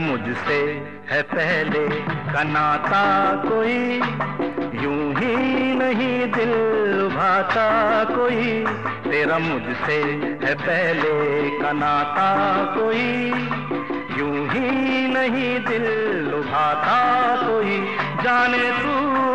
मुझसे है पहले का नाता कोई, यूँ ही नहीं दिल भाता कोई। तेरा मुझसे है पहले का नाता कोई, यूँ ही नहीं दिल लुभाता कोई। जाने तू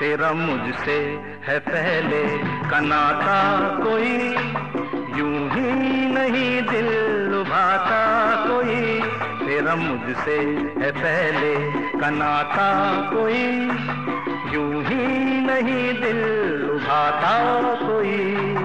तेरा मुझसे है पहले कनाता नाता कोई। यूँ ही नहीं दिल लुभाता कोई। तेरा मुझसे है पहले कनाता नाता कोई। यूँ ही नहीं दिल लुभाता कोई।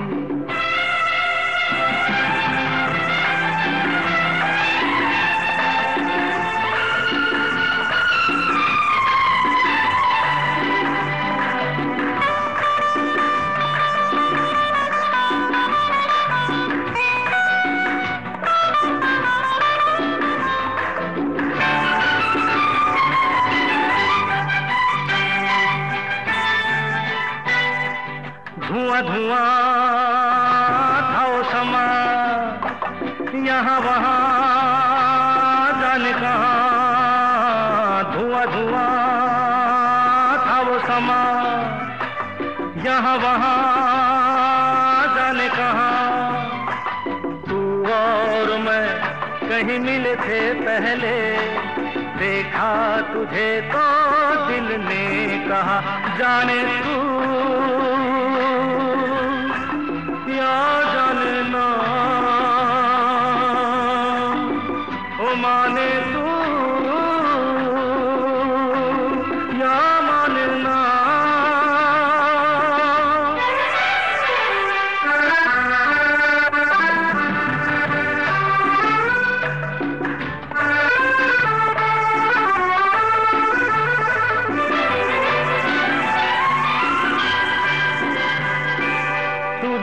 धुआँ था वो समा, यहाँ वहाँ जाने कहाँ, धुआँ धुआँ था वो समा, यहाँ वहाँ जाने कहाँ। तू और मैं कहीं मिले थे पहले, देखा तुझे तो दिल ने कहा, जाने तू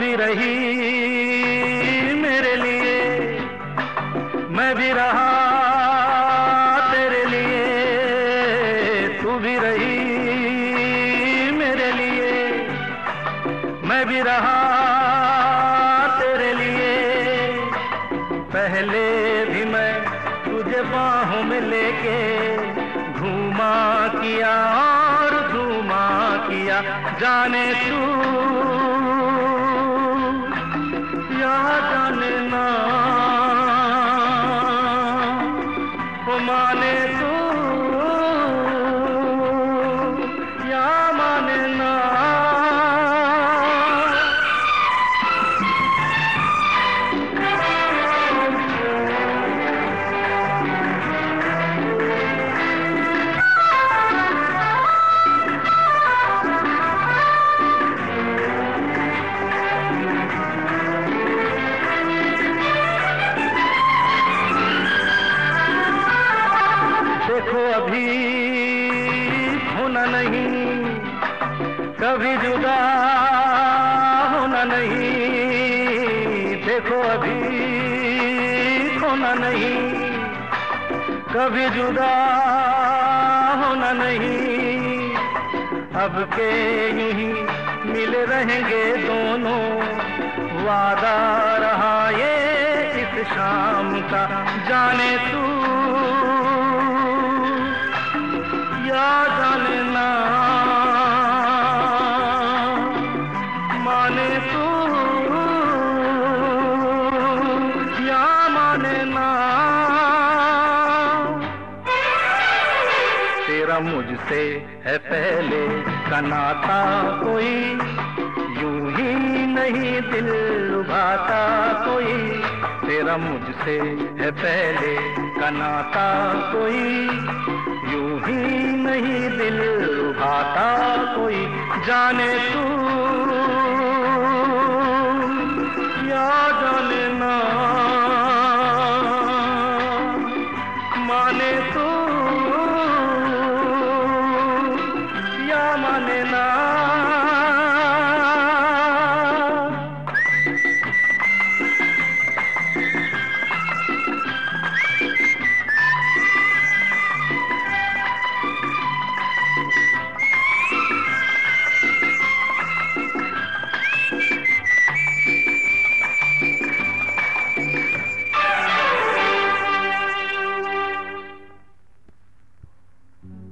भी रही मेरे लिए। मैं भी रहा तेरे लिए। तू भी रही मेरे लिए। मैं भी रहा तेरे लिए। पहले भी मैं तुझे बाहों में लेके घूमा किया और घूमा किया। जाने तू या जाने ना। देखो अभी होना नहीं, कभी जुदा होना नहीं, देखो अभी होना नहीं, कभी जुदा होना नहीं, अब के यूँ ही मिल रहेंगे दोनों, वादा रहा ये इस शाम का, जाने तू मुझसे है पहले कनाता कोई, यूँ ही नहीं दिल लुभाता कोई। तेरा मुझसे है पहले कनाता कोई, यूँ ही नहीं दिल लुभाता कोई। जाने तू, या जाने ना। माने तू